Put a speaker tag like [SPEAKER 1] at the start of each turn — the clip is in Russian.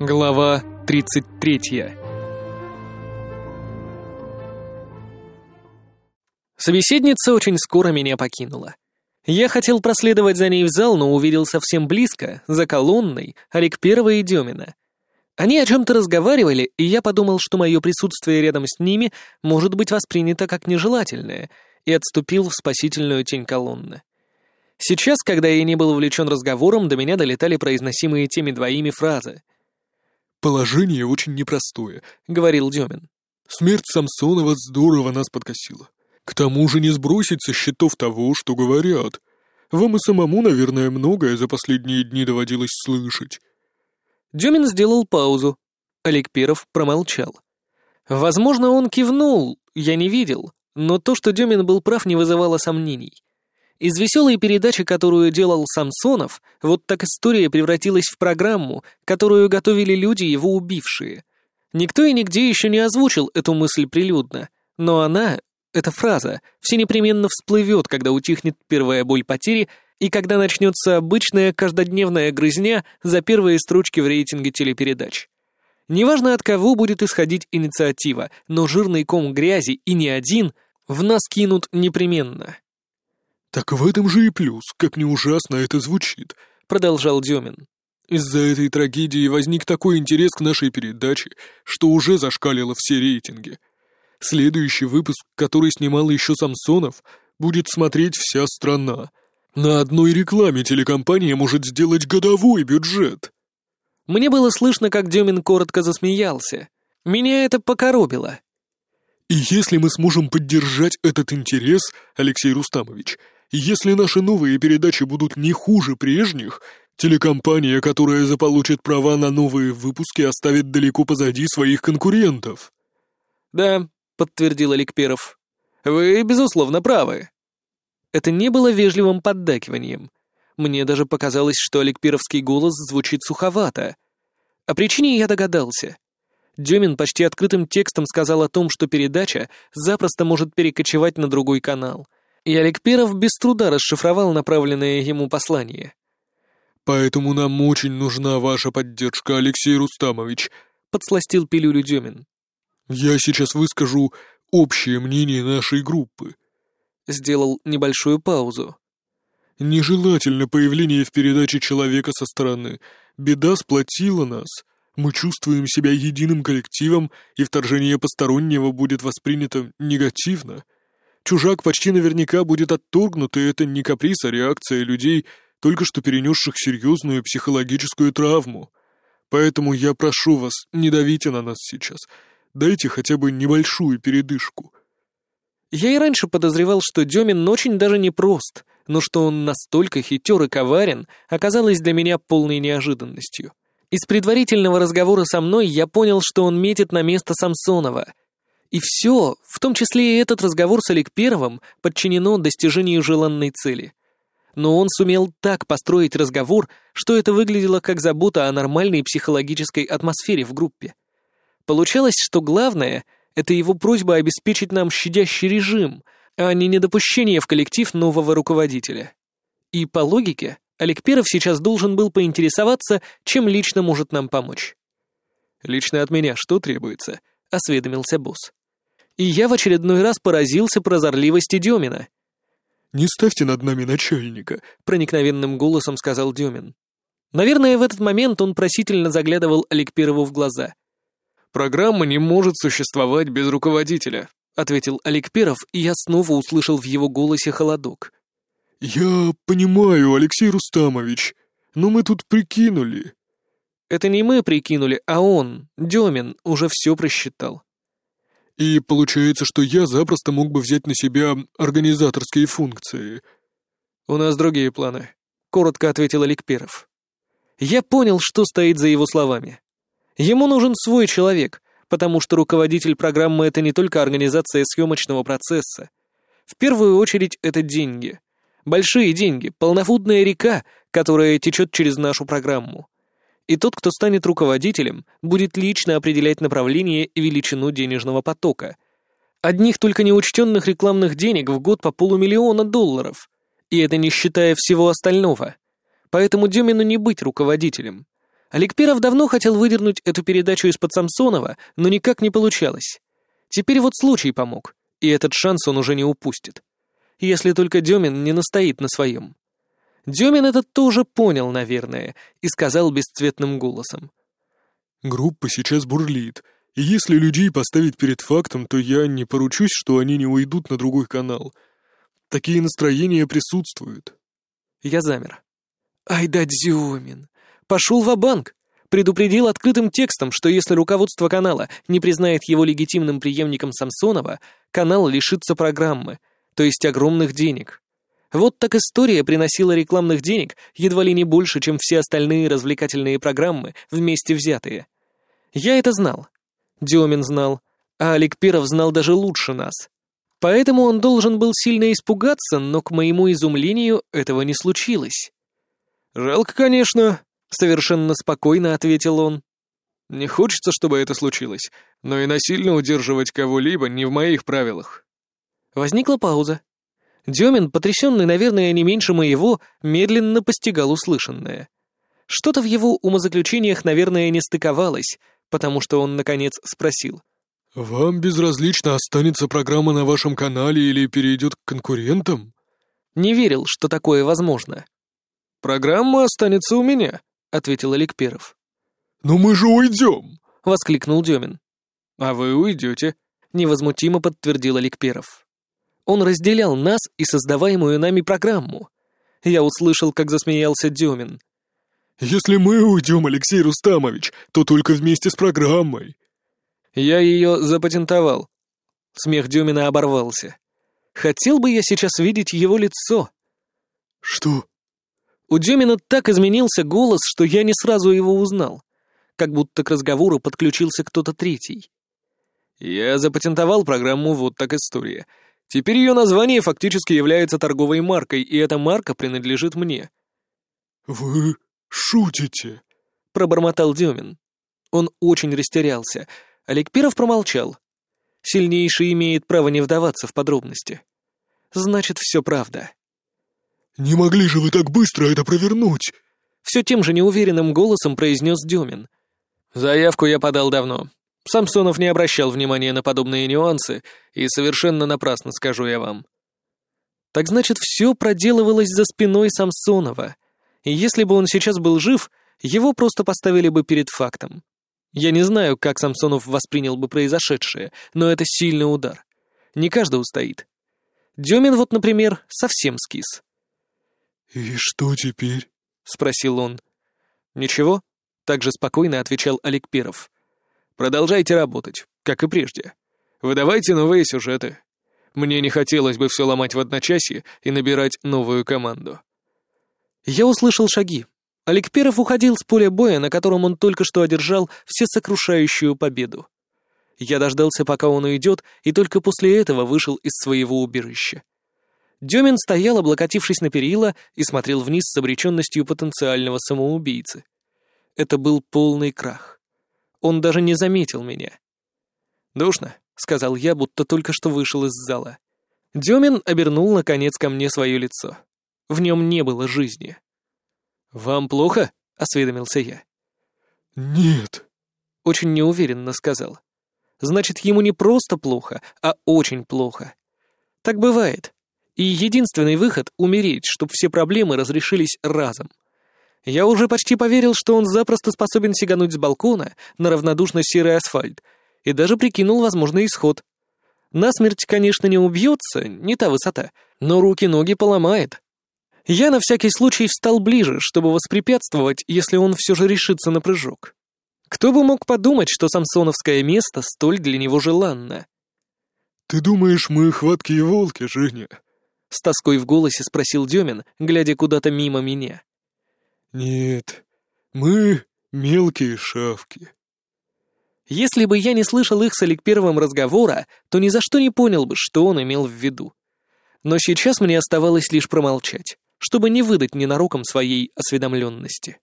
[SPEAKER 1] Глава 33 Собеседница очень скоро меня покинула. Я хотел проследовать за ней в зал, но увидел совсем близко, за колонной, Олег Первого и Демина. Они о чем-то разговаривали, и я подумал, что мое присутствие рядом с ними может быть воспринято как нежелательное, и отступил в спасительную тень колонны. Сейчас, когда я не был увлечен разговором, до меня долетали произносимые теми двоими фразы.
[SPEAKER 2] «Положение очень непростое», —
[SPEAKER 1] говорил Демин.
[SPEAKER 2] «Смерть Самсонова здорово нас подкосила. К тому же не сбросить со счетов того, что говорят. Вам и самому, наверное, многое за последние дни доводилось слышать».
[SPEAKER 1] Демин сделал паузу. Олег Перов промолчал. Возможно, он кивнул, я не видел, но то, что Демин был прав, не вызывало сомнений. Из веселой передачи, которую делал Самсонов, вот так история превратилась в программу, которую готовили люди, его убившие. Никто и нигде еще не озвучил эту мысль прилюдно, но она, эта фраза, все непременно всплывет, когда утихнет первая боль потери и когда начнется обычная каждодневная грызня за первые строчки в рейтинге телепередач. Неважно от кого будет исходить инициатива, но жирный ком грязи и не один в нас кинут непременно.
[SPEAKER 2] «Так в этом же и плюс, как не ужасно это звучит», — продолжал Демин. «Из-за этой трагедии возник такой интерес к нашей передаче, что уже зашкалило все рейтинги. Следующий выпуск, который снимал еще Самсонов, будет смотреть вся страна. На одной рекламе телекомпания может сделать годовой бюджет».
[SPEAKER 1] Мне было слышно, как Демин коротко засмеялся. Меня это покоробило.
[SPEAKER 2] «И если мы сможем поддержать этот интерес, Алексей Рустамович, — если наши новые передачи будут не хуже прежних, телекомпания, которая заполучит права на новые выпуски, оставит далеко позади своих конкурентов».
[SPEAKER 1] «Да», — подтвердил Олег Перов. «Вы, безусловно, правы». Это не было вежливым поддакиванием. Мне даже показалось, что Олег Перовский голос звучит суховато. О причине я догадался. Демин почти открытым текстом сказал о том, что передача запросто может перекочевать на другой канал — и Олег Перов без труда расшифровал направленное ему послание.
[SPEAKER 2] «Поэтому нам очень нужна ваша поддержка, Алексей Рустамович», — подсластил пилюлю Демин. «Я сейчас выскажу общее мнение нашей группы».
[SPEAKER 1] Сделал небольшую паузу.
[SPEAKER 2] «Нежелательно появление в передаче человека со стороны. Беда сплотила нас. Мы чувствуем себя единым коллективом, и вторжение постороннего будет воспринято негативно. Чужак почти наверняка будет отторгнут, и это не каприз, а реакция людей, только что перенесших серьезную психологическую травму. Поэтому я прошу вас, не давите на нас сейчас. Дайте хотя бы небольшую передышку.
[SPEAKER 1] Я и раньше подозревал, что Демин очень даже непрост, но что он настолько хитер и коварен, оказалось для меня полной неожиданностью. Из предварительного разговора со мной я понял, что он метит на место Самсонова — и все, в том числе и этот разговор с Олег Первым, подчинено достижению желанной цели. Но он сумел так построить разговор, что это выглядело как забота о нормальной психологической атмосфере в группе. Получалось, что главное — это его просьба обеспечить нам щадящий режим, а не недопущение в коллектив нового руководителя. И по логике, Олег Перов сейчас должен был поинтересоваться, чем лично может нам помочь.
[SPEAKER 2] «Лично от меня что требуется?» — осведомился босс
[SPEAKER 1] и я в очередной раз поразился прозорливости Демина.
[SPEAKER 2] «Не ставьте над нами начальника», — проникновенным голосом сказал Демин.
[SPEAKER 1] Наверное, в этот момент он просительно заглядывал Олег Перву в глаза.
[SPEAKER 2] «Программа не может существовать без руководителя», — ответил Олег Перов, и я снова услышал в его голосе холодок. «Я понимаю, Алексей Рустамович, но мы тут прикинули».
[SPEAKER 1] «Это не мы прикинули, а он, Демин, уже все просчитал.
[SPEAKER 2] И получается, что я запросто мог бы взять на себя организаторские функции.
[SPEAKER 1] «У нас другие планы», — коротко ответил Олег Перов. Я понял, что стоит за его словами. Ему нужен свой человек, потому что руководитель программы — это не только организация съемочного процесса. В первую очередь это деньги. Большие деньги, полноводная река, которая течет через нашу программу и тот, кто станет руководителем, будет лично определять направление и величину денежного потока. Одних только неучтенных рекламных денег в год по полумиллиона долларов. И это не считая всего остального. Поэтому Демину не быть руководителем. Олег Перов давно хотел выдернуть эту передачу из-под Самсонова, но никак не получалось. Теперь вот случай помог, и этот шанс он уже не упустит. Если только Демин не настоит на своем. Демин этот тоже понял, наверное, и сказал бесцветным голосом.
[SPEAKER 2] «Группа сейчас бурлит, и если людей поставить перед фактом, то я не поручусь, что они не уйдут на другой канал. Такие настроения присутствуют».
[SPEAKER 1] Я замер. «Ай да Демин! Пошел в банк Предупредил открытым текстом, что если руководство канала не признает его легитимным преемником Самсонова, канал лишится программы, то есть огромных денег. Вот так история приносила рекламных денег едва ли не больше, чем все остальные развлекательные программы вместе взятые. Я это знал. Демин знал. А Олег Перов знал даже лучше нас. Поэтому он должен был сильно испугаться, но, к моему изумлению, этого не случилось.
[SPEAKER 2] «Жалко, конечно», Совершенно спокойно ответил он. «Не хочется, чтобы это случилось, но и насильно удерживать кого-либо не в моих правилах».
[SPEAKER 1] Возникла пауза. Демин, потрясенный, наверное, не меньше моего, медленно постигал услышанное. Что-то в его умозаключениях, наверное, не стыковалось, потому что он, наконец, спросил.
[SPEAKER 2] «Вам безразлично, останется программа на вашем канале или перейдет к конкурентам?»
[SPEAKER 1] Не верил, что такое возможно.
[SPEAKER 2] «Программа останется у меня»,
[SPEAKER 1] ответил Олег Перов.
[SPEAKER 2] «Но мы же уйдем!»
[SPEAKER 1] — воскликнул Демин.
[SPEAKER 2] «А вы уйдете», —
[SPEAKER 1] невозмутимо подтвердил Олег Перов. Он разделял нас и создаваемую нами программу. Я услышал, как засмеялся Демин.
[SPEAKER 2] «Если мы уйдем, Алексей Рустамович, то только вместе с программой».
[SPEAKER 1] «Я ее запатентовал». Смех Демина оборвался. «Хотел бы я сейчас видеть его лицо».
[SPEAKER 2] «Что?»
[SPEAKER 1] У Демина так изменился голос, что я не сразу его узнал. Как будто к разговору подключился кто-то третий.
[SPEAKER 2] Я запатентовал программу «Вот так история». Теперь ее название фактически является торговой маркой, и эта марка принадлежит мне. «Вы шутите?»
[SPEAKER 1] — пробормотал Демин. Он очень растерялся. Олег Пиров промолчал. Сильнейший имеет право не вдаваться в подробности. Значит, все правда.
[SPEAKER 2] «Не могли же вы так быстро это провернуть?»
[SPEAKER 1] Все тем же неуверенным голосом произнес Демин.
[SPEAKER 2] «Заявку я подал давно. Самсонов не обращал внимания на подобные нюансы, и совершенно напрасно скажу я вам».
[SPEAKER 1] Так значит, все проделывалось за спиной Самсонова. И если бы он сейчас был жив, его просто поставили бы перед фактом. Я не знаю, как Самсонов воспринял бы произошедшее, но это сильный удар. Не каждый устоит. Демин вот, например, совсем скис.
[SPEAKER 2] «И что теперь?»
[SPEAKER 1] — спросил он. «Ничего», — также спокойно отвечал Олег Перов. «Продолжайте работать, как и прежде. Выдавайте новые сюжеты. Мне не хотелось бы все ломать в одночасье и набирать новую команду». Я услышал шаги. Олег Перов уходил с поля боя, на котором он только что одержал всесокрушающую победу. Я дождался, пока он уйдет, и только после этого вышел из своего убежища. Демин стоял, облокотившись на перила, и смотрел вниз с обреченностью потенциального самоубийцы. Это был полный крах. Он даже не заметил меня. «Душно», — сказал я, будто только что вышел из зала. Демин обернул, наконец, ко мне свое лицо. В нем не было жизни. «Вам плохо?» — осведомился я.
[SPEAKER 2] «Нет», —
[SPEAKER 1] очень неуверенно сказал. «Значит, ему не просто плохо, а очень плохо. Так бывает. И единственный выход — умереть, чтобы все проблемы разрешились разом. Я уже почти поверил, что он запросто способен сигануть с балкона на равнодушно серый асфальт, и даже прикинул возможный исход. Насмерть, конечно, не убьется, не та высота, но руки-ноги поломает. Я на всякий случай встал ближе, чтобы воспрепятствовать, если он все же решится на прыжок. Кто бы мог подумать, что самсоновское место столь для него желанно?
[SPEAKER 2] «Ты думаешь, мы хваткие волки, Женя?»
[SPEAKER 1] С тоской в голосе спросил Демин, глядя куда-то мимо меня.
[SPEAKER 2] «Нет, мы мелкие шавки».
[SPEAKER 1] Если бы я не слышал их с Олег Первым разговора, то ни за что не понял бы, что он имел в виду. Но сейчас мне оставалось лишь промолчать, чтобы не выдать ненароком своей осведомленности.